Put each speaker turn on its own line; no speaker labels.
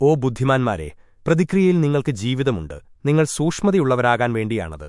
ഓ ബുദ്ധിമാന്മാരെ പ്രതിക്രിയയിൽ നിങ്ങൾക്ക് ജീവിതമുണ്ട്. നിങ്ങൾ സൂക്ഷ്മതയുള്ളവരാകാൻ വേണ്ടിയാണത്.